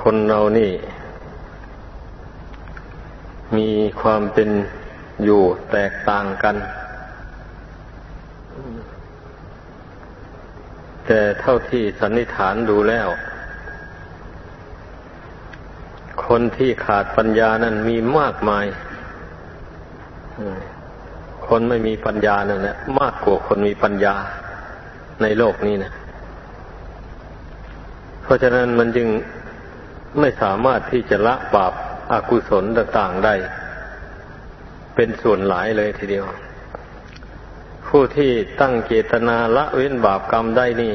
คนเรานี่ มีความเป็นอยู่แตกต่างกัน แต่เท่าที่สันนิษฐานดูแล้ว คนที่ขาดปัญญานั้นมีมากมาย คนไม่มีปัญญานั่นแหละมากกว่าคนมีปัญญาในโลกนี้นะเพราะฉะนั้นมันจึง ไม่สามารถที่จะละบาปอากุศลต่างๆได้ เป็นส่วนหลายเลยทีเดียว ผู้ที่ตั้งเจตนาละเว้นบาปกรรมได้นี่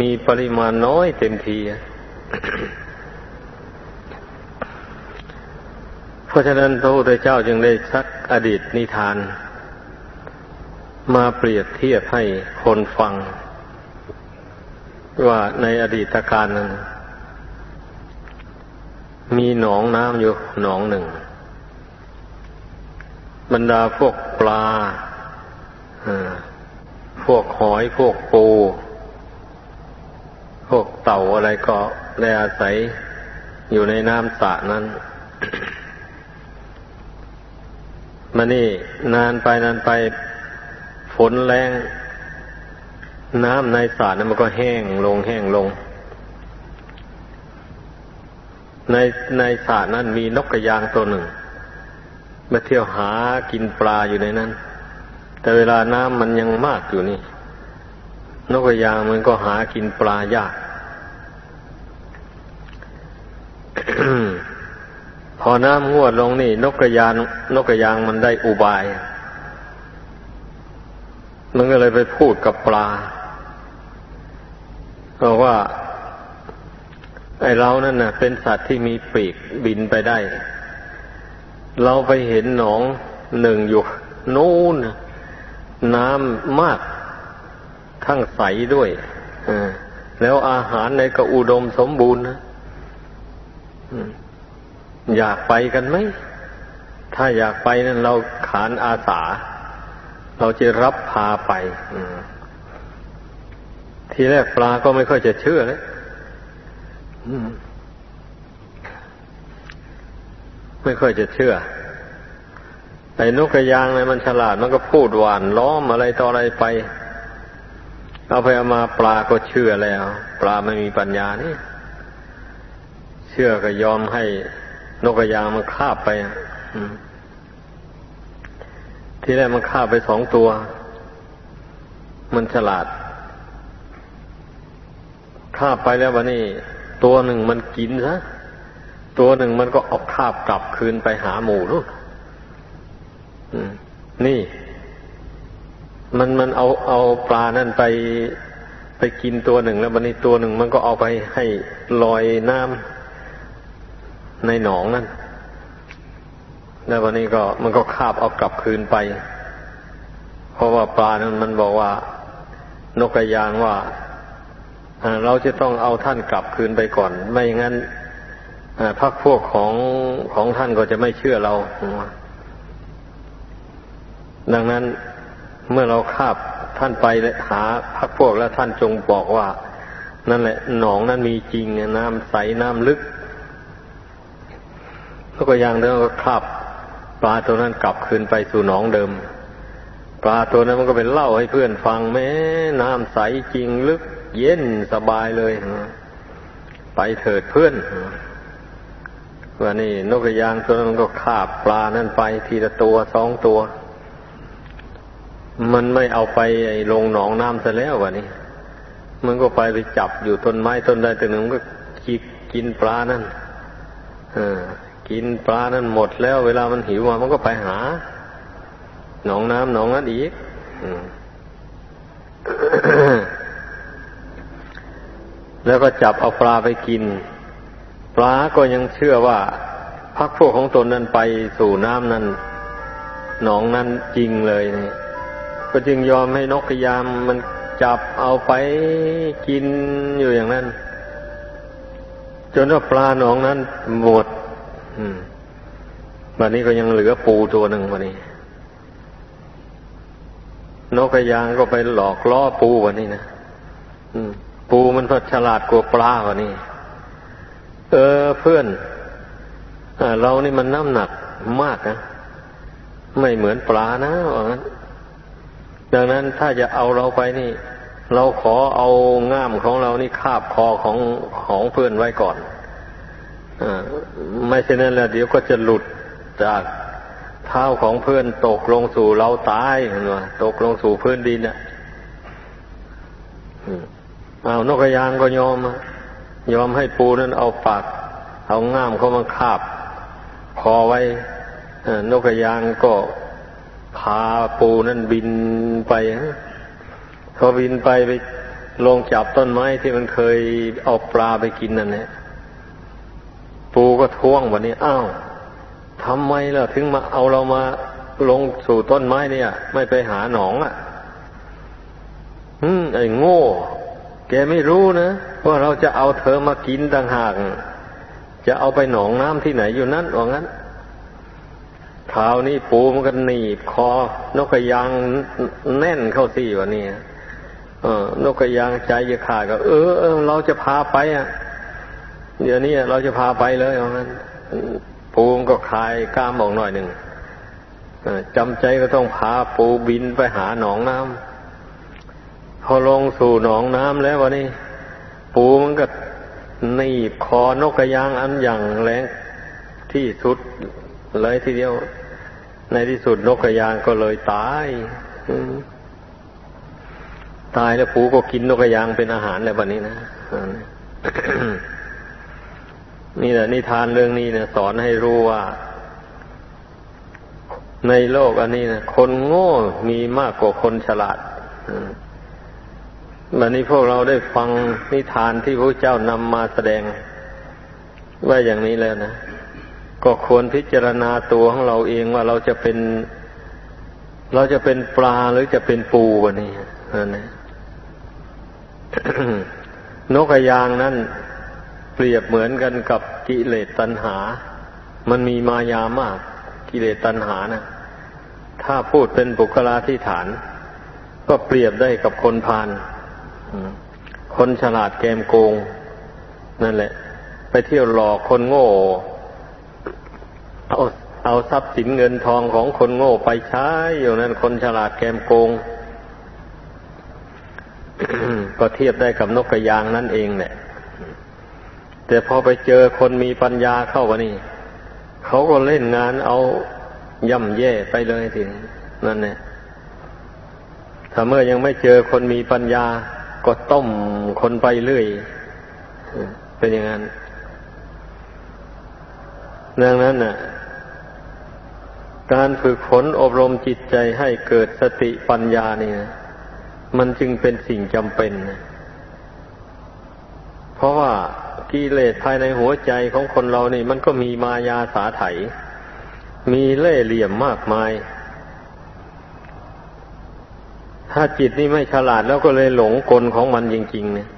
มีปริมาณน้อยเต็มที เพราะฉะนั้นพระพุทธเจ้าจึงได้ชักอดีตนิทาน มาเปรียบเทียบให้คนฟัง ว่าในอดีตการนั้น มีหนองน้ำอยู่หนองหนึ่ง บรรดาพวกปลาพวกหอยพวกปู พวกเต่าอะไรก็ได้อาศัยอยู่ในน้ำสระนั้นมานี่นานไปนานไปฝนแรง น้ำในสระนั้นมันก็แห้งลงแห้งลง ในในสระนั้นมีนกกระยางตัวหนึ่ง มาเที่ยวหากินปลาอยู่ในนั้น แต่เวลาน้ำมันยังมากอยู่นี่ นกกระยางมันก็หากินปลายาก พอน้ำงวดลงนี่ นกกระยางนกกระยางมันได้อุบาย มันก็เลยไปพูดกับปลาบอกว่า ไอเรานั่นน่ะ เป็นสัตว์ที่มีปีกบินไปได้ เราไปเห็นหนองหนึ่งอยู่ นู่นน้ำมาก ทั้งใสด้วยแล้วอาหารในก็อุดมสมบูรณ์นะอยากไปกันไหม ถ้าอยากไปนั่นเราขานอาสา เราจะรับพาไปทีแรกปลาก็ไม่ค่อยจะเชื่อเลย ไม่ค่อยจะเชื่อ ไอ้นกกระยางเนี่ยมันฉลาดมันก็พูดหวานล้อมอะไรต่ออะไรไป เอาไปเอามาปลาก็เชื่อแล้ว ปลาไม่มีปัญญานี่ เชื่อก็ยอมให้นกกระยางมันคาบไปที่แรกมันคาบไปสองตัว มันฉลาดคาบไปแล้ววันนี้ ตัวหนึ่งมันกินซะตัวหนึ่งมันก็เอาคาบกลับคืนไปหาหมูนู่นนี่ มันมันเอาเอาปลานั่นไปไปกินตัวหนึ่งแล้ววันนี้ตัวหนึ่งมันก็เอาไปให้ลอยน้ำในหนองนั่นแล้ววันนี้ก็มันก็คาบเอากลับคืนไป เพราะว่าปลานั้นมันบอกว่านกกระยางว่า เราจะต้องเอาท่านกลับคืนไปก่อน ไม่อย่างนั้นพักพวกของของท่านก็จะไม่เชื่อเรา ดังนั้นเมื่อเราคาบท่านไปหาพักพวกแล้วท่านจงบอกว่า นั่นแหละ หนองนั้นมีจริงน้ำใสน้ำลึกแล้วก็อย่างเดิมก็คาบปลาตัวนั้นกลับคืนไปสู่หนองเดิม ปลาตัวนั้นมันก็เป็นเล่าให้เพื่อนฟังแม้น้ำใสจริงลึก เย็นสบายเลยไปเถิดเพื่อนว่านี่นกกระยางตัวนั้นก็คาบปลานั่นไปทีละตัวสองตัว มันไม่เอาไปไอ้ลงหนองน้ำซะแล้ววะนี่มันก็ไปไปจับอยู่ต้นไม้ต้นใดต้นหนึ่งก็กิกินปลานั่นกินปลานั่นหมดแล้ว เวลามันหิวมามันก็ไปหา หนองน้ำหนองนั้นอีก แล้วก็จับเอาปลาไปกิน ปลาก็ยังเชื่อว่าพักพวกของตนนั้นไปสู่น้ำนั้นหนองนั้นจริงเลยนี่ก็จึงยอมให้นกพยามมันจับเอาไปกินอยู่อย่างนั้น จนว่าปลาหนองนั้นหมดวันนี้ก็ยังเหลือปูตัวหนึ่งวันนี้ นกกระยางก็ไปหลอกล่อปูวันนี้นะ มันก็ฉลาดกว่าปลาวะนี่ เออเพื่อนอเรานี่มันน้ำหนักมากนะไม่เหมือนปลานะว่างั้นดังนั้นถ้าจะเอาเราไปนี่ เราขอเอาง่ามของเรานี่คาบคอของของเพื่อนไว้ก่อนอไม่เช่นนั้นแล้วเดี๋ยวก็จะหลุดจากเท้าของเพื่อนตกลงสู่เราตายเห็นไหมตกลงสู่พื้นดินเนี่ย เอานกยางก็ยอมยอมให้ปูนั้นเอาปาก เอาง่ามเขามาคาบคอไว้นกยางก็พาปูนั้นบินไปพอบินไปไปลงจับต้นไม้ที่มันเคยเอาปลาไปกินนั่นแหละปูก็ท้วงวันนี้อ้าวทำไมล่ะถึงมาเอาเรามาลงสู่ต้นไม้เนี่ย ไม่ไปหาหนองอะ อืมไอ้โง่ แกไม่รู้นะว่าเราจะเอาเธอมากินต่างหากจะเอาไปหนองน้ำที่ไหนอยู่นั่นว่างั้นคราวนี้ปูมันก็หนีบคอ นกกระยางแน่นเข้าสี่วันนี้เออนกกระยางใจจะขาดก็ เออเออเราจะพาไปอะ เดี๋ยวนี้เราจะพาไปเลยว่างั้นปูมก็คลายกล้ามออกหน่อยหนึ่งจำใจก็ต้องพาปูบินไปหาหนองน้ำ พอลงสู่หนองน้ำแล้ววันนี้ ปูมันก็หนีบคอนกกระยางอันอย่างแรงที่สุดเลยทีเดียว ในที่สุดนกกระยางก็เลยตายตายแล้วปูก็กินนกกระยางเป็นอาหารแล้ววันนี้นะนี่แหละนิทานเรื่องนี้นะสอนให้รู้ว่า ในโลกอันนี้นะคนโง่มีมากกว่าคนฉลาด วันนี้พวกเราได้ฟังนิทานที่พระเจ้านำมาแสดงว่าอย่างนี้แล้วนะ ก็ควรพิจารณาตัวของเราเองว่าเราจะเป็น เราจะเป็นปลาหรือจะเป็นปูวันนี้นั่นนะนกยางนั้นเปรียบเหมือนกันกับกิเลสตัณหา มันมีมายามาก กิเลสตัณหานะถ้าพูดเป็นบุคลาธิฐาน ก็เปรียบได้กับคนพาล คนฉลาดแกมโกง นั่นแหละ ไปเที่ยวหลอกคนโง่ เอาเอาทรัพย์สินเงินทองของคนโง่ไปใช้อยู่นั้นคนฉลาดแกมโกง ก็เทียบได้กับนกกระยางนั่นเองแหละแต่พอไปเจอคนมีปัญญาเข้าวันนี้เขาก็เล่นงานเอาย่ำแย่ไปเลยทีนั่นเนี่ยถ้าเมื่อยังไม่เจอคนมีปัญญา ก็ต้มคนไปเรื่อย เป็นอย่างนั้น ดังนั้นน่ะ การฝึกฝนอบรมจิตใจให้เกิดสติปัญญาเนี่นะมันจึงเป็นสิ่งจำเป็น เพราะว่ากิเลสภายในหัวใจของคนเรานี่ มันก็มีมายาสาไถ มีเล่ห์เหลี่ยมมากมาย ถ้าจิตนี่ไม่ฉลาดแล้วก็เลยหลงกลของมันจริง ๆ เนี่ย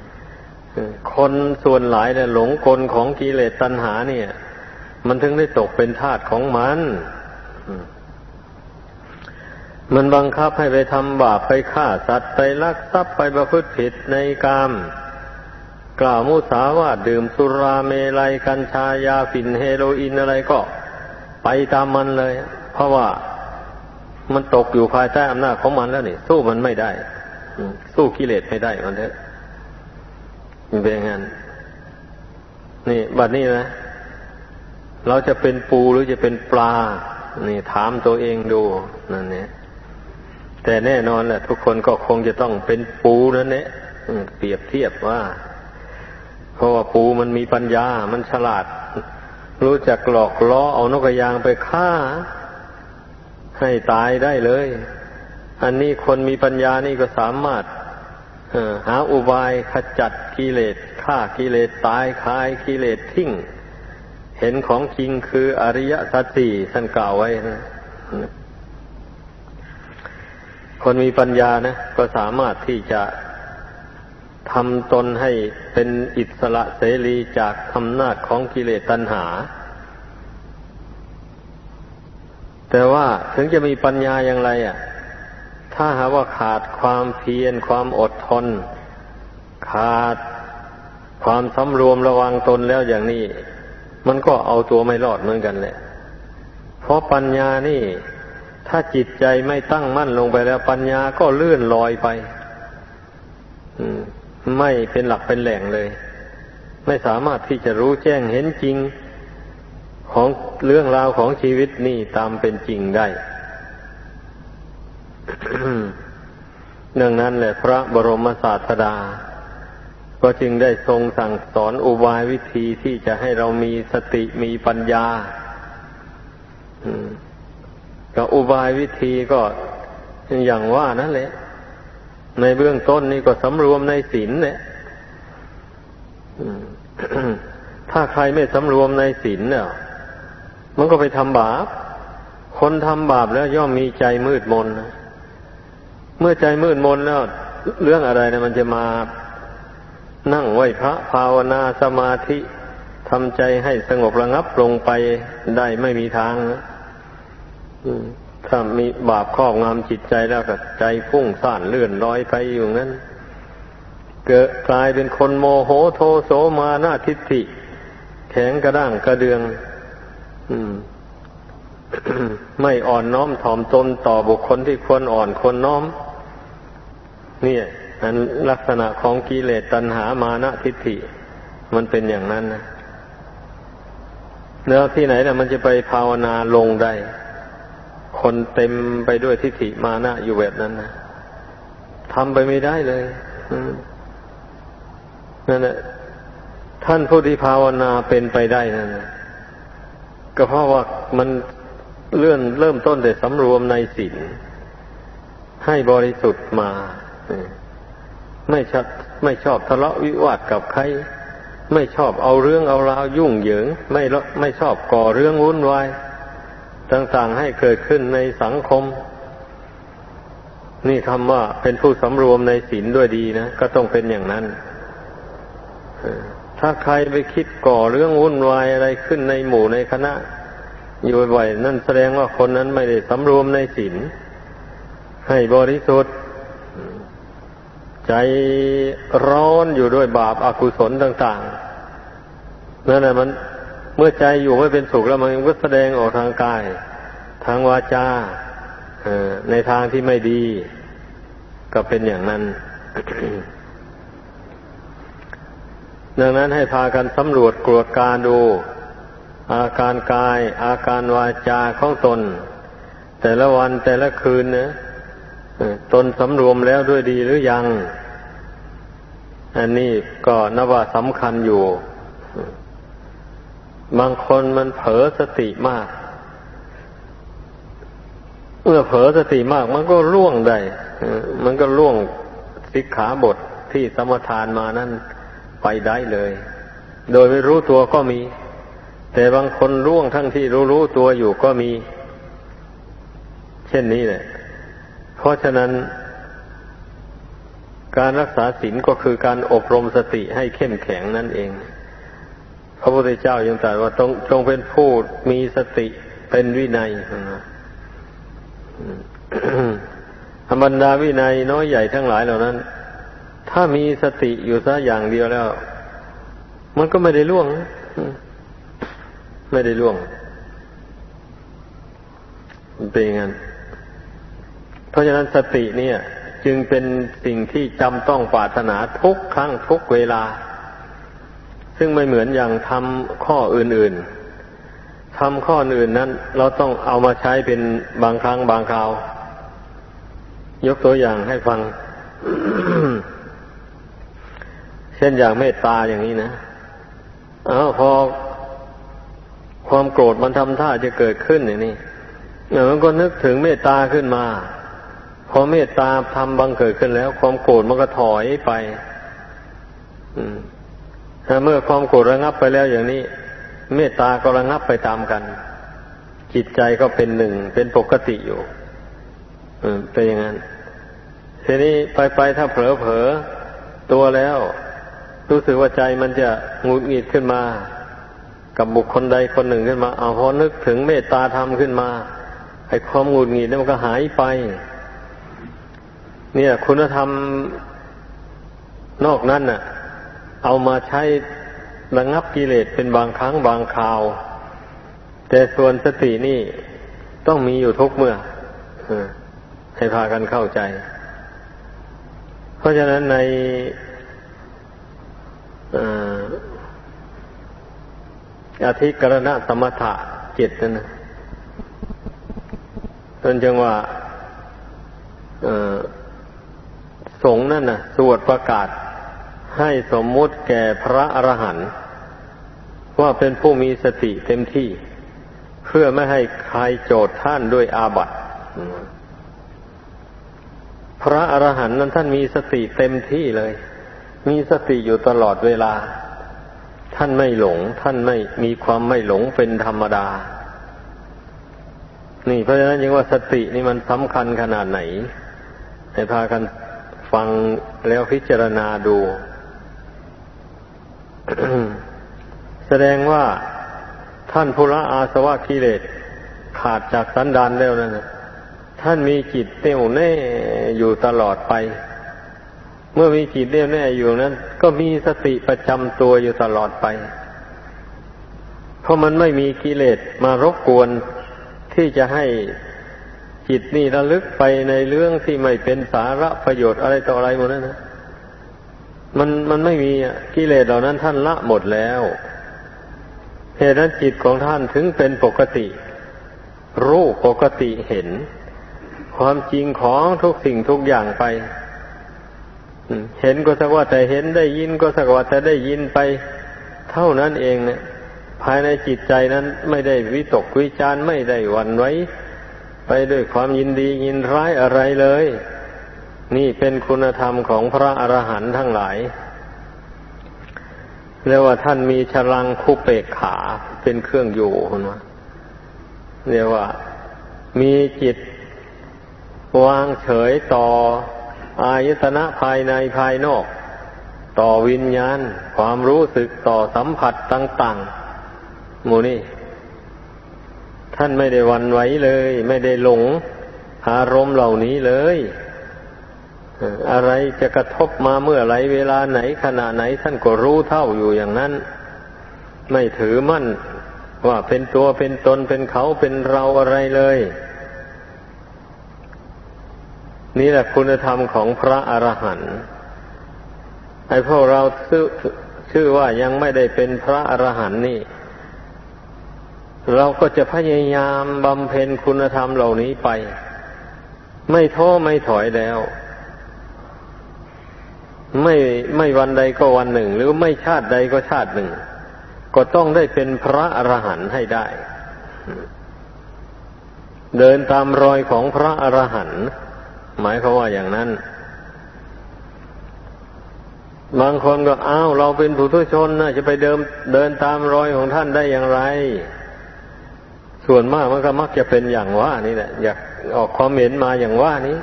คนส่วนหลายเนี่ยหลงกลของกิเลสตัณหา เนี่ย มันถึงได้ตกเป็นทาสของมันมันบังคับให้ไปทำบาปไปฆ่าสัตว์ไปลักทรัพย์ไปประพฤติผิดในกาม กล่าวมุสาวาดื่มสุราเมลัยกัญชายาฝิ่นเฮโรอีนอะไรก็ ไปตามมันเลย เพราะว่า มันตกอยู่ภายใต้อำนาจของมันแล้วนี่สู้มันไม่ได้สู้กิเลสไม่ได้มันเถอะเป็นงั้นนี่บัดนี้นะ เราจะเป็นปูหรือจะเป็นปลา นี่ถามตัวเองดูนั่นเนี่ยแต่แน่นอนแหละทุกคนก็คงจะต้องเป็นปูนั่นเนี่ยเปรียบเทียบว่า เพราะว่าปูมันมีปัญญา มันฉลาด รู้จักหลอกล้อเอานกกระยางไปฆ่า ให้ตายได้เลย อันนี้คนมีปัญญานี่ก็สามารถหาอุบายขจัดกิเลสฆ่ากิเลสตายคายกิเลสทิ้ง เห็นของจริงคืออริยสัจสี่ท่านกล่าวไว้นะคนมีปัญญานะ ก็สามารถที่จะทำตนให้เป็นอิสระเสรีจากอำนาจของกิเลสตัณหา แต่ว่าถึงจะมีปัญญาอย่างไรอะ ถ้าหาว่าขาดความเพียรความอดทน ขาดความสำรวมระวังตนแล้วอย่างนี้ มันก็เอาตัวไม่รอดเหมือนกันแหละ เพราะปัญญานี่ ถ้าจิตใจไม่ตั้งมั่นลงไปแล้วปัญญาก็เลื่อนลอยไปไม่เป็นหลักเป็นแหล่งเลย ไม่สามารถที่จะรู้แจ้งเห็นจริง ของเรื่องราวของชีวิตนี่ตามเป็นจริงได้ ดังนั้นแหละพระบรมศาสดา ก็จึงได้ทรงสั่งสอนอุบายวิธีที่จะให้เรามีสติมีปัญญาก็อุบายวิธีก็อย่างว่านั่นแหละ ในเบื้องต้นนี่ก็สำรวมในศีลเนี่ยถ้าใครไม่สำรวมในศีลเนี่ย มันก็ไปทำบาป คนทำบาปแล้วย่อมมีใจมืดมนนะเมื่อใจมืดมนแล้ว เรื่องอะไรนะมันจะมา นั่งไหวพระภาวนาสมาธิทำใจให้สงบระงับลงไปได้ไม่มีทางนะถ้ามีบาปครอบงำจิตใจแล้วก็ใจฟุ้งซ่านเลื่อนลอยไปอยู่นั้น เกิดกลายเป็นคนโมโหโทโสมาหน้าทิฏฐิ แข็งกระด้างกระเดือง ไม่อ่อนน้อมถ่อมตนต่อบุคคลที่ควรอ่อนควรน้อม เนี่ยอันลักษณะของกิเลสตัณหามานะทิฏฐิ มันเป็นอย่างนั้นนะแล้วที่ไหนนะมันจะไปภาวนาลงได้ คนเต็มไปด้วยทิฏฐิมานะอยู่แบบนั้นนะทำไปไม่ได้เลยนั่นแหละท่านผู้ที่ภาวนาเป็นไปได้นั่น ก็เพราะว่ามันเลื่อนเริ่มต้นแต่สำรวมในศีลให้บริสุทธิ์มาไม่ชอบไม่ชอบทะเลาะวิวาทกับใคร ไม่ชอบเอาเรื่องเอาราวยุ่งเหยิง ไม่ไม่ชอบก่อเรื่องวุ่นวายต่างๆให้เกิดขึ้นในสังคม นี่คำว่าเป็นผู้สำรวมในศีลด้วยดีนะ ก็ต้องเป็นอย่างนั้น ถ้าใครไปคิดก่อเรื่องวุ่นวายอะไรขึ้นในหมู่ในคณะ อยู่บ่อยนั่นแสดงว่าคนนั้นไม่ได้สำรวมในศีลให้บริสุทธิ์ใจร้อนอยู่ด้วยบาปอากุศลต่างๆนั่นแหละมัน เมื่อใจอยู่ไม่เป็นสุขแล้วมันก็แสดงออกทางกาย ทางวาจาในทางที่ไม่ดี ก็เป็นอย่างนั้น ดังนั้นให้พากันสำรวจกรวดการดู อาการกาย อาการวาจาของตน แต่ละวันแต่ละคืนนะตนสำรวมแล้วด้วยดีหรือยัง อันนี้ก็นับว่าสำคัญอยู่ บางคนมันเผลอสติมาก เมื่อเผลอสติมาก มันก็ล่วงได้ มันก็ล่วงสิกขาบทที่สมทานมานั้น ไปได้เลย โดยไม่รู้ตัวก็มี แต่บางคนล่วงทั้งที่รู้รู้ตัวอยู่ก็มี เช่นนี้แหละเพราะฉะนั้น การรักษาศีลก็คือการอบรมสติให้เข้มแข็งนั่นเอง พระพุทธเจ้ายังตรัสว่าต้องจงเป็นผู้มีสติเป็นวินัยนะธรรมดาวินัยน้อยใหญ่ทั้งหลายเหล่านั้น ถ้ามีสติอยู่ซะอย่างเดียวแล้ว มันก็ไม่ได้ล่วง ไม่ได้ล่วงเป็นอย่างนั้นเพราะฉะนั้นสติเนี่ย จึงเป็นสิ่งที่จำต้องปรารถนาทุกครั้งทุกเวลา ซึ่งไม่เหมือนอย่างทำข้ออื่นๆทำข้ออื่นนั้น เราต้องเอามาใช้เป็นบางครั้งบางคราว ยกตัวอย่างให้ฟัง เช่นอย่างเมตตาอย่างนี้นะอ้าวพอความโกรธมันทำท่าจะเกิดขึ้นอย่างนี้มันก็นึกถึงเมตตาขึ้นมา พอเมตตาทำบังเกิดขึ้นแล้ว ความโกรธมันก็ถอยไปถ้าเมื่อความโกรธระงับไปแล้วอย่างนี้ เมตตาก็ระงับไปตามกัน จิตใจก็เป็นหนึ่งเป็นปกติอยู่เป็นอย่างนั้นทีนี้ไปไปถ้าเผลอเผลอตัวแล้ว รู้สึกว่าใจมันจะงุดหงิดขึ้นมา กับบุคคลใดคนหนึ่งขึ้นมา เอาพอนึกถึงเมตตาธรรมขึ้นมาไอ้ความงุดหงิดนั้นมันก็หายไป เนี่ย คุณธรรมนอกนั้นน่ะ เอามาใช้ระงับกิเลสเป็นบางครั้งบางคราว แต่ส่วนสตินี่ต้องมีอยู่ทุกเมื่อให้พากันเข้าใจ เพราะฉะนั้นใน อธิกรณะสมถะเจ็ดนั่นนะจนจังว่าสงนั่นนะสวดประกาศ ให้สมมุติแก่พระอรหันต์ว่าเป็นผู้มีสติเต็มที่ เพื่อไม่ให้ใครโจทย์ท่านด้วยอาบัติพระอรหันต์นั้นท่านมีสติเต็มที่เลย มีสติอยู่ตลอดเวลา ท่านไม่หลง ท่านไม่มีความไม่หลงเป็นธรรมดา นี่เพราะฉะนั้นยังว่าสตินี่มันสำคัญขนาดไหนให้พากันฟังแล้วพิจารณาดู แสดงว่าท่านผู้ละอาสวะกิเลสขาดจากสันดานแล้วนั่นท่านมีจิตเต้วแน่อยู่ตลอดไป เมื่อมีจิตเต้วแน่อยู่นั้น ก็มีสติประจำตัวอยู่ตลอดไป เพราะมันไม่มีกิเลสมารบกวนที่จะให้จิตนี่ระลึกไปในเรื่องที่ไม่เป็นสาระประโยชน์อะไรต่ออะไรหมดนั้นนะมันมันไม่มีกิเลสเหล่านั้นท่านละหมดแล้วเหตุนั้นจิตของท่านถึงเป็นปกติ รู้ปกติเห็น ความจริงของทุกสิ่งทุกอย่างไป เห็นก็สักว่าแต่เห็นได้ยินก็สักว่าแต่ได้ยินไป เท่านั้นเองเนี่ย ภายในจิตใจนั้นไม่ได้วิตกวิจารไม่ได้หวั่นไหวไปด้วยความยินดียินร้ายอะไรเลย นี่เป็นคุณธรรมของพระอรหันต์ทั้งหลายเรียกว่าท่านมีฉลังคุเปกขาเป็นเครื่องอยู่นะเรียกว่า มีจิตวางเฉยต่อ อายตนะภายในภายนอก ต่อวิญญาณ ความรู้สึกต่อสัมผัสต่างๆ หมูนี่ ท่านไม่ได้วันไหวเลย ไม่ได้หลง อารมณ์เหล่านี้เลยอะไรจะกระทบมาเมื่อไรเวลาไหนขณะไหนท่านก็รู้เท่าอยู่อย่างนั้น ไม่ถือมั่น ว่าเป็นตัวเป็นตนเป็นเขาเป็นเราอะไรเลย นี่แหละคุณธรรมของพระอรหันต์ไอ้พวกเราชื่อชื่อว่ายังไม่ได้เป็นพระอรหันต์นี่ เราก็จะพยายามบำเพ็ญคุณธรรมเหล่านี้ไป ไม่ท้อไม่ถอยแล้ว ไม่ไม่วันใดก็วันหนึ่ง หรือไม่ชาติใดก็ชาติหนึ่ง ก็ต้องได้เป็นพระอรหันต์ให้ได้ เดินตามรอยของพระอรหันต์ หมายเขาว่าอย่างนั้น บางคนก็อ้าวเราเป็นผู้ทุชนนะจะไปเดินเดินตามรอยของท่านได้อย่างไร ส่วนมากมันก็มักจะเป็นอย่างว่านี่แหละ อยากออกความเห็นมาอย่างว่านี้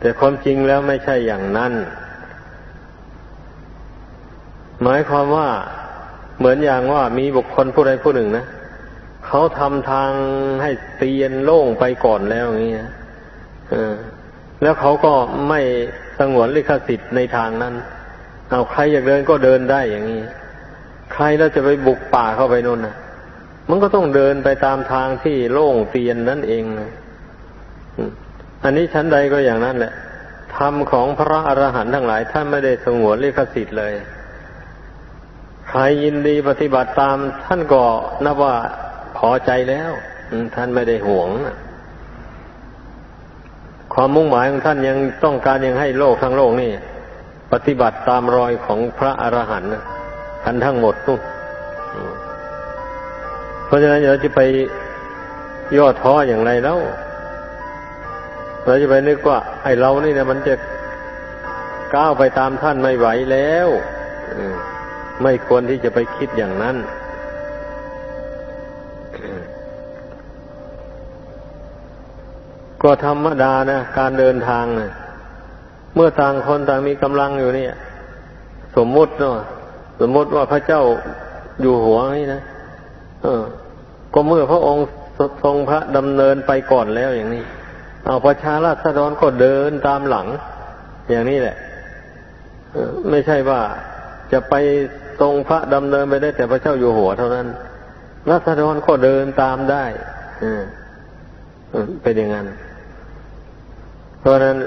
แต่ความจริงแล้วไม่ใช่อย่างนั้น หมายความว่าเหมือนอย่างว่ามีบุคคลผู้ใดผู้หนึ่งนะ เขาทำทางให้เตียนโล่งไปก่อนแล้วอย่างนี้แล้วเขาก็ไม่สงวนลิขสิทธิ์ในทางนั้น เอาใครอยากเดินก็เดินได้อย่างนี้ ใครแล้วจะไปบุกป่าเข้าไปนู่นนะมันก็ต้องเดินไปตามทางที่โล่งเตียนนั่นเองอันนี้ชั้นใดก็อย่างนั้นแหละธรรมของพระอรหันต์ทั้งหลายท่านไม่ได้สงวนลิขสิทธิ์เลย ใครยินดีปฏิบัติตามท่านก็นับว่า อใจแล้วท่านไม่ได้ห่วงความมุ่งหมายของท่านยังต้องการยังให้โลกทั้งโลกนี่ ปฏิบัติตามรอยของพระอรหันต์ท่านทั้งหมดนู่นเพราะฉะนั้นเราจะไปย่อท้ออย่างไรแล้วเราจะไปนึกว่า ไอ้เรานี่นะมันจะก้าวไปตามท่านไม่ไหวแล้วไม่ควรที่จะไปคิดอย่างนั้น ก็ธรรมดานะการเดินทางนะเมื่อต่างคนต่างมีกำลังอยู่เนี่ย สมมุติเนาะสมมติว่าพระเจ้าอยู่หัวนี่นะเออ ก็เมื่อพระองค์ทรงพระดำเนินไปก่อนแล้วอย่างนี้ เอาประชาราษฎรก็เดินตามหลัง อย่างนี้แหละไม่ใช่ว่าจะไปตรงพระดำเนินไปได้แต่พระเจ้าอยู่หัวเท่านั้นรัษฎรก็เดินตามได้เป็นอย่างนั้น เพราะนั้น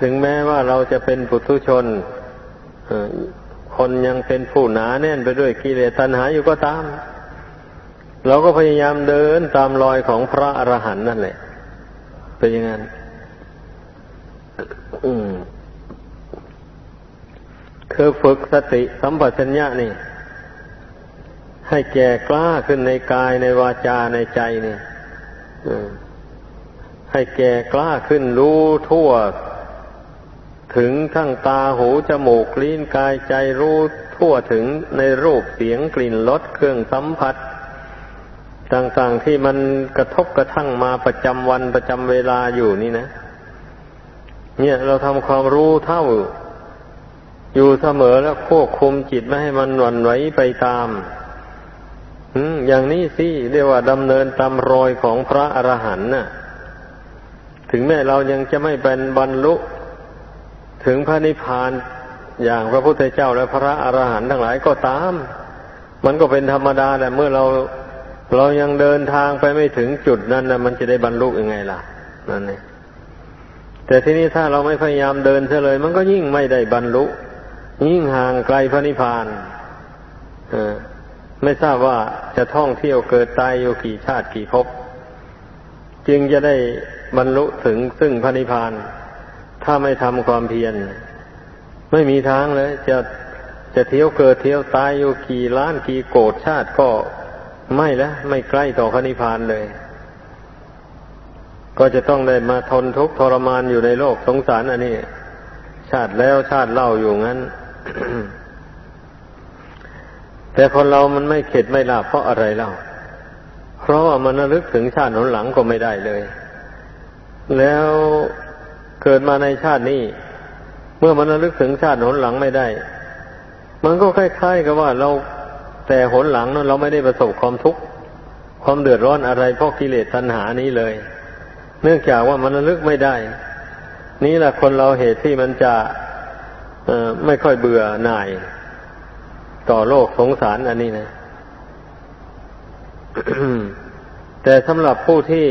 ถึงแม้ว่าเราจะเป็นปุถุชนคนยังเป็นผู้หนาแน่นไปด้วยกิเลสตัณหาอยู่ก็ตาม เราก็พยายามเดินตามรอยของพระอรหันต์นั่นแหละ เป็นอย่างนั้นคือฝึกสติสัมปชัญญะนี่ ให้แก่กล้าขึ้นในกายในวาจาในใจนี่ ให้แก่กล้าขึ้นรู้ทั่ว ถึงทั้งตาหูจมูกลิ้นกายใจรู้ทั่วถึงในรูปเสียงกลิ่นรสเครื่องสัมผัส ต่างๆที่มันกระทบกระทั่งมาประจำวันประจำเวลาอยู่นี่นะ เนี่ยเราทำความรู้เท่า อยู่เสมอแล้วควบคุมจิตไม่ให้มันหวั่นไหวไปตามอย่างนี้สิเรียกว่าดำเนินตามรอยของพระอรหันต์น่ะ ถึงแม้เรายังจะไม่เป็นบรรลุ ถึงพระนิพพานอย่างพระพุทธเจ้าและพระอรหันต์ทั้งหลายก็ตาม มันก็เป็นธรรมดาแต่เมื่อเราเรายังเดินทางไปไม่ถึงจุดนั้นนะมันจะได้บรรลุยังไงล่ะนั่นเองแต่ทีนี้ถ้าเราไม่พยายามเดินเฉลย มันก็ยิ่งไม่ได้บรรลุ ยิ่งห่างไกลพระนิพพานไม่ทราบว่าจะท่องเที่ยวเกิดตายอยู่กี่ชาติกี่ภพจึงจะได้ บรรลุถึงซึ่งพระนิพพาน ถ้าไม่ทำความเพียร ไม่มีทางเลย จะจะเที่ยวเกิดเที่ยวตายอยู่กี่ล้านกี่โกดชาติก็ไม่ละไม่ใกล้ต่อพระนิพพานเลย ก็จะต้องได้มาทนทุกข์ทรมานอยู่ในโลกสงสารอันนี้ ชาติแล้วชาติเล่าอยู่งั้น แต่คนเรามันไม่เข็ดไม่ลาเพราะอะไรเล่า เพราะว่ามันระลึกถึงชาติหนหลังก็ไม่ได้เลย แล้วเกิดมาในชาตินี้ เมื่อมันระลึกถึงชาติหนหลังไม่ได้ มันก็คล้ายๆกับว่าเราแต่หนหลังนั้นเราไม่ได้ประสบความทุกข์ความเดือดร้อนอะไรเพราะกิเลสตัณหานี้เลย เนื่องจากว่ามันระลึกไม่ได้ นี่แหละคนเราเหตุที่มันจะไม่ค่อยเบื่อหน่าย ต่อโลกสงสารอันนี้นะแต่สำหรับผู้ที่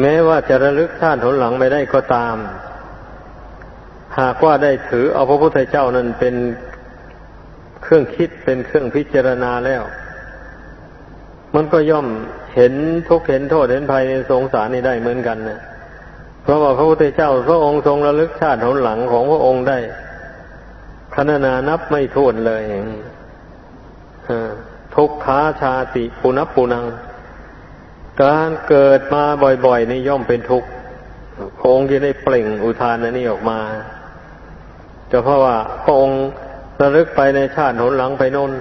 แม้ว่าจะระลึกชาติหนหลังไม่ได้ก็ตาม หากว่าได้ถือเอาพระพุทธเจ้านั้นเป็นเครื่องคิดเป็นเครื่องพิจารณาแล้ว มันก็ย่อมเห็นทุกเห็นโทษเห็นภัยในสงสารนี่ได้เหมือนกันนะเพราะว่าพระพุทธเจ้าพระองค์ทรงระลึกชาติหนหลังของพระองค์ได้คณนานับไม่ถ้วนเลยทุกขาชาติปุนับปุนัง การเกิดมาบ่อยๆนี่ย่อมเป็นทุกข์พระองค์จะได้เปล่งอุทานนนี้ออกมาจะเพราะว่าพระองค์ระลึกไปในชาติหนหลังไปนน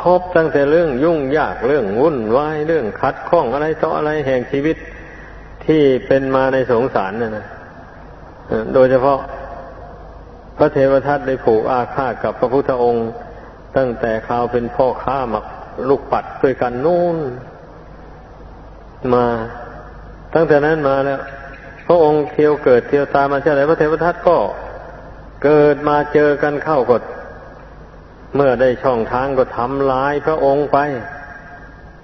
พบตั้งแต่เรื่องยุ่งยากเรื่องวุ่นวายเรื่องขัดข้องอะไรต่ออะไรแห่งชีวิตที่เป็นมาในสงสารน่ะนะโดยเฉพาะพระเทวทัตได้ผูกอาฆาตกับพระพุทธองค์ ตั้งแต่คราวเป็นพ่อค้าหมักลูกปัดด้วยกันนู่น มา ตั้งแต่นั้นมาแล้ว พระองค์เที่ยวเกิดเที่ยวตามมาเช่ไหนพระเทวทัตก็เกิดมาเจอกันเข้ากดเมื่อได้ช่องทางก็ทำลายพระองค์ไป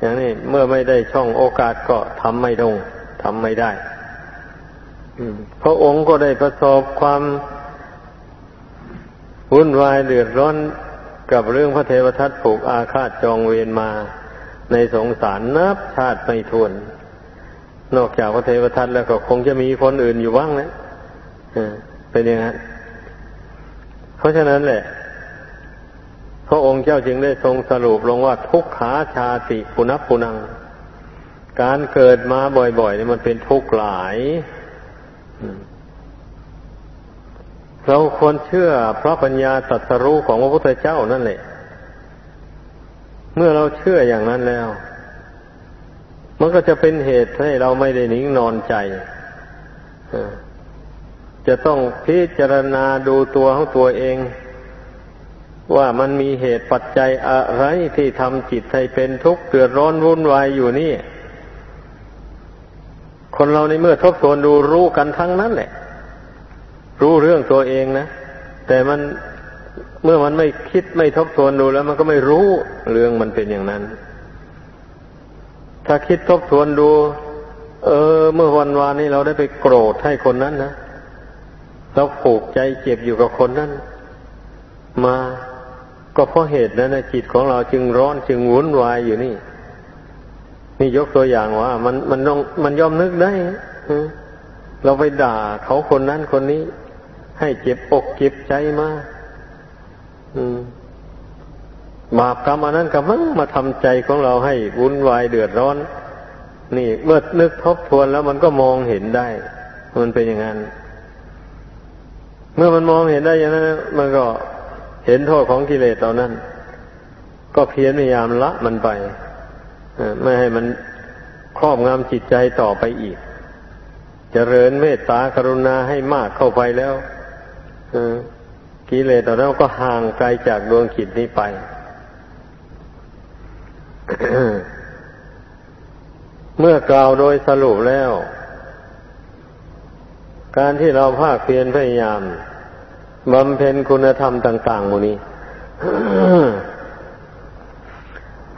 อย่างนี้เมื่อไม่ได้ช่องโอกาสก็ทำไม่ลงทำไม่ได้พระองค์ก็ได้ประสบความวุ่นวายเดือดร้อนกับเรื่องพระเทวทัตผูกอาฆาตจองเวรมา ในสงสารนับชาติไม่ทวน นอกจากพระเทวทัตแล้วก็คงจะมีคนอื่นอยู่บ้างนะเป็นอย่างนั้นเพราะฉะนั้นแหละ พระองค์เจ้าจึงได้ทรงสรุปลงว่าทุกขาชาติปุนับปุนัง การเกิดมาบ่อยๆนี่มันเป็นทุกข์หลายเราควรเชื่อพระปัญญาตรัสรู้ของพระพุทธเจ้านั่นแหละ เมื่อเราเชื่ออย่างนั้นแล้ว มันก็จะเป็นเหตุให้เราไม่ได้นิ่งนอนใจจะต้องพิจารณาดูตัวของตัวเอง ว่ามันมีเหตุปัจจัยอะไรที่ทำจิตให้เป็นทุกข์เดือดร้อนวุ่นวายอยู่นี่ คนเราในเมื่อทบทวนดูรู้กันทั้งนั้นแหละ รู้เรื่องตัวเองนะ แต่มัน เมื่อมันไม่คิดไม่ทบทวนดูแล้ว มันก็ไม่รู้เรื่องมันเป็นอย่างนั้น ถ้าคิดทบทวนดู เออ เมื่อวันวานนี้เราได้ไปโกรธให้คนนั้นนะเราผูกใจเจ็บอยู่กับคนนั้น มาก็เพราะเหตุนั้นนะจิตของเราจึงร้อนจึงวุ่นวายอยู่นี่ นี่ยกตัวอย่างว่า มันมันต้องมันยอมนึกได้เราไปด่าเขาคนนั้นคนนี้ ให้เจ็บอกเจ็บใจมาก บาปกรรมอันนั้นก็มังมาทำใจของเราให้วุ่นวายเดือดร้อน นี่เมื่อนึกทบทวนแล้วมันก็มองเห็นได้ มันเป็นอย่างนั้น เมื่อมันมองเห็นได้อย่างนั้นมันก็เห็นโทษของกิเลสตอนนั้น ก็เพียรพยายามละมันไปไม่ให้มันครอบงำจิตใจต่อไปอีกจเจริญเมตตากรุณาให้มากเข้าไปแล้ว กิเลสตอนนั้นก็ห่างไกลจากดวงจิตนี้ไป เมื่อกล่าวโดยสรุปแล้ว การที่เราภาคเพียรพยายามบำเพ็ญคุณธรรมต่างๆมดนี้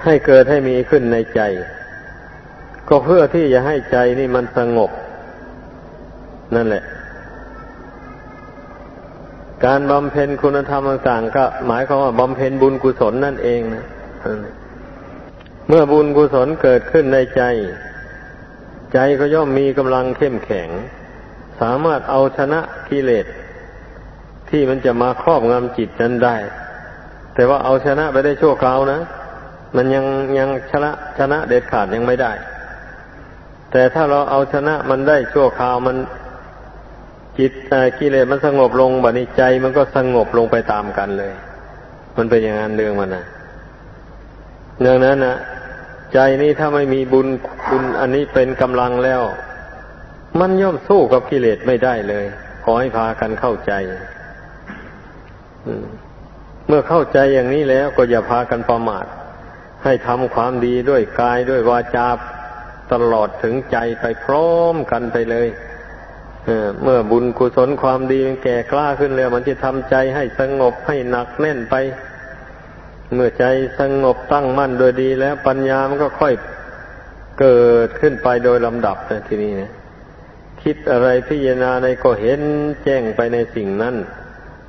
ให้เกิดให้มีขึ้นในใจ ก็เพื่อที่จะให้ใจนี่มันสงบ นั่นแหละ การบำเพ็ญคุณธรรมต่างๆก็หมายความว่าบำเพ็ญบุญกุศลนั่นเองนะเมื่อบุญกุศลเกิดขึ้นในใจ ใจก็ย่อมมีกำลังเข้มแข็ง สามารถเอาชนะกิเลสที่มันจะมาครอบงำจิตนั้นได้ แต่ว่าเอาชนะไปได้ชั่วคราวนะ มันยังยังชนะชนะเด็ดขาดยังไม่ได้ แต่ถ้าเราเอาชนะมันได้ชั่วคราวมัน จิตกิเลสมันสงบลงบันิใจมันก็สงบลงไปตามกันเลย มันเป็นอย่างนั้นเรื่องมันนะเนื่องนั้นนะใจนี้ถ้าไม่มีบุญบุญอันนี้เป็นกำลังแล้ว มันย่อมสู้กับกิเลสไม่ได้เลย ขอให้พากันเข้าใจเมื่อเข้าใจอย่างนี้แล้วก็อย่าพากันประมาทให้ทำความดีด้วยกายด้วยวาจาตลอดถึงใจไปพร้อมกันไปเลย เมื่อบุญกุศลความดีมันแก่กล้าขึ้นแล้ว มันจะทำใจให้สงบให้หนักแน่นไป เมื่อใจสงบตั้งมั่นโดยดีแล้วปัญญามันก็ค่อยเกิดขึ้นไปโดยลำดับนะทีนี้นะคิดอะไรพิจารณาในก็เห็นแจ้งไปในสิ่งนั้น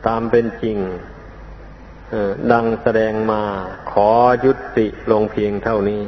ตามเป็นจริงดังแสดงมาขอยุติลงเพียงเท่านี้